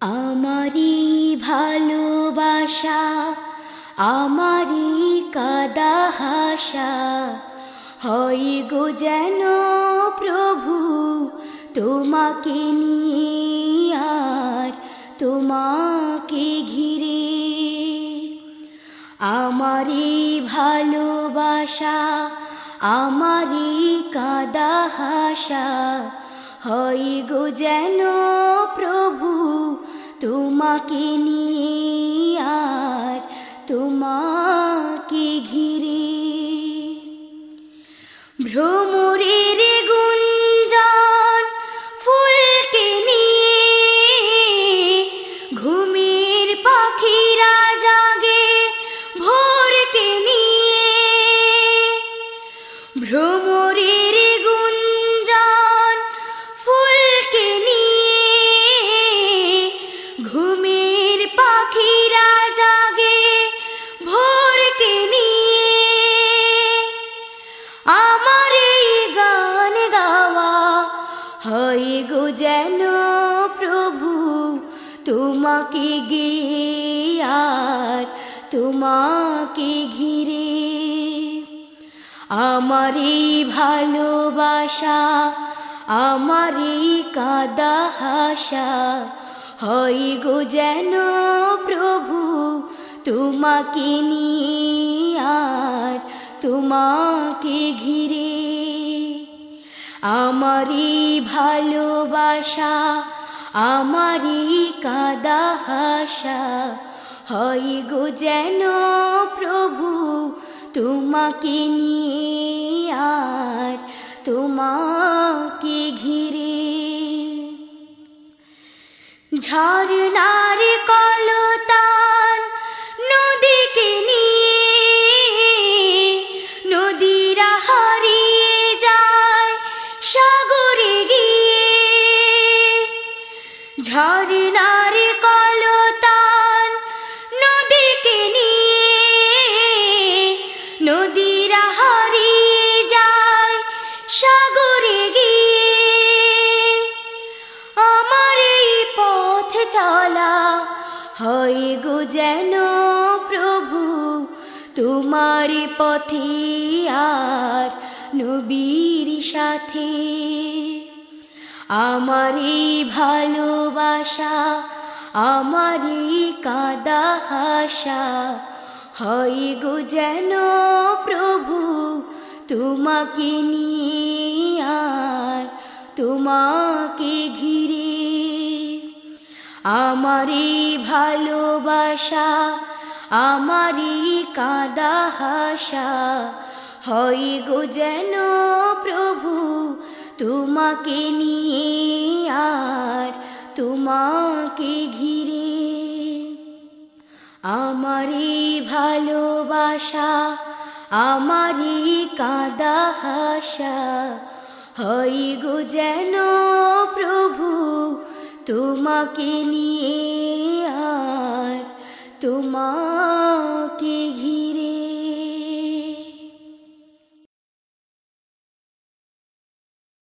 আমারি ভালোবাসা আমারি কাদা হাসা, হয় গো যেন প্রভু তোমাকে নিয়ে আর তোমাকে ঘিরে। আমারি ভালোবাসা আমারি কাদা হাসা, হয় গো যেন প্রভু তোমাকে নিয়ে আর তোমাকে হয় গো যেন প্রভু? তোমাকে গিয়ে আর তোমাকে ঘিরে। আমার এই ভালোবাসা, আমার এই কাদা হাসা, হয় গো যেন প্রভু? তোমাকে নিয়ে আর তোমাকে ঘিরে। আমারই ভালোবাসা, আমারই কাদা হাসা গো যেন প্রভু তোমাকে নিয়ে আর তোমাকে ঘিরে। ঝর্ণার কলতান সাগরে গিয়ে ঝর্ণার কলতান নদীকে নিয়ে নদীরা হারিয়ে যায় সাগরে গিয়ে। আমার এই পথ চলা হয় গো যেন প্রভু, তোমার পথে আর নবীর সাথে। আমার এই ভালোবাসা, আমার এই কাদা হাসা, হয় গো যেন প্রভু তোমাকে নিয়ে আর তোমাকে ঘিরে। আমার এই ভালোবাসা, আমার এই কাদা হাসা হয় গো যেন প্রভু, তোমাকে নিয়ে আর তোমাকে ঘিরে। আমার এই ভালোবাসা আমার এই কাদা হাসা, হয় গো যেন প্রভু, তোমাকে নিয়ে আর তোমার